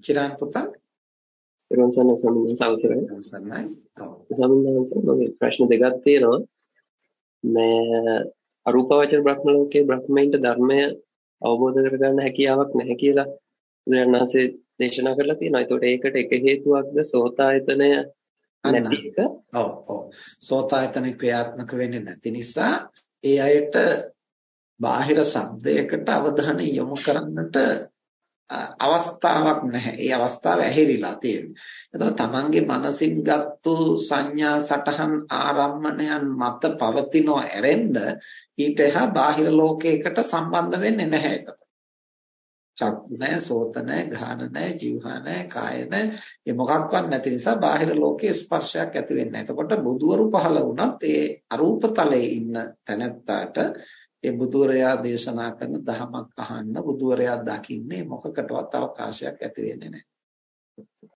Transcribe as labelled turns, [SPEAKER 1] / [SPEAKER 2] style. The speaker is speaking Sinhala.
[SPEAKER 1] චිරාන් පුතා
[SPEAKER 2] සම්මත සම්මත අවසරයි.
[SPEAKER 1] අවසරයි. ඔව්.
[SPEAKER 2] මගේ ප්‍රශ්න දෙකක් තියෙනවා. මේ අරූපවචර බ්‍රහ්ම ලෝකයේ බ්‍රහ්මයින්ට ධර්මය අවබෝධ කරගන්න හැකියාවක් නැහැ කියලා බුදුරජාණන් වහන්සේ දේශනා කරලා තියෙනවා. ඒතකොට ඒකට එක හේතුවක්ද සෝතායතනය නැති එක?
[SPEAKER 1] ඔව් ඔව්. සෝතායතන ක්‍රියාත්මක වෙන්නේ නැති නිසා ඒ අයට බාහිර ශබ්දයකට අවධානය යොමු කරන්නට අවස්ථාවක් නැහැ. ඒ අවස්ථාව ඇහිරිලා තියෙනවා. එතකොට තමන්ගේ මනසින් ගත්තු සංඥා සටහන් ආරම්මණයන් මත පවතිනව ඇරෙන්න ඊට එහා බාහිර ලෝකයකට සම්බන්ධ වෙන්නේ නැහැ එතකොට. චක්කු නැහැ, සෝත නැහැ, ගාන නැහැ, જીවහා නැහැ, කාය නැහැ. මේ මොකක්වත් නැති නිසා බාහිර ලෝකයේ ස්පර්ශයක් ඇති වෙන්නේ නැහැ. එතකොට බුදුවරු පහළ වුණත් ඒ අරූප තලයේ ඉන්න තැනැත්තාට ඒ බුදුරයා දේශනා කරන ධමයක් අහන්න බුදුරයා දකින්නේ මොකකටවත් අවකාශයක් ඇති වෙන්නේ නැහැ.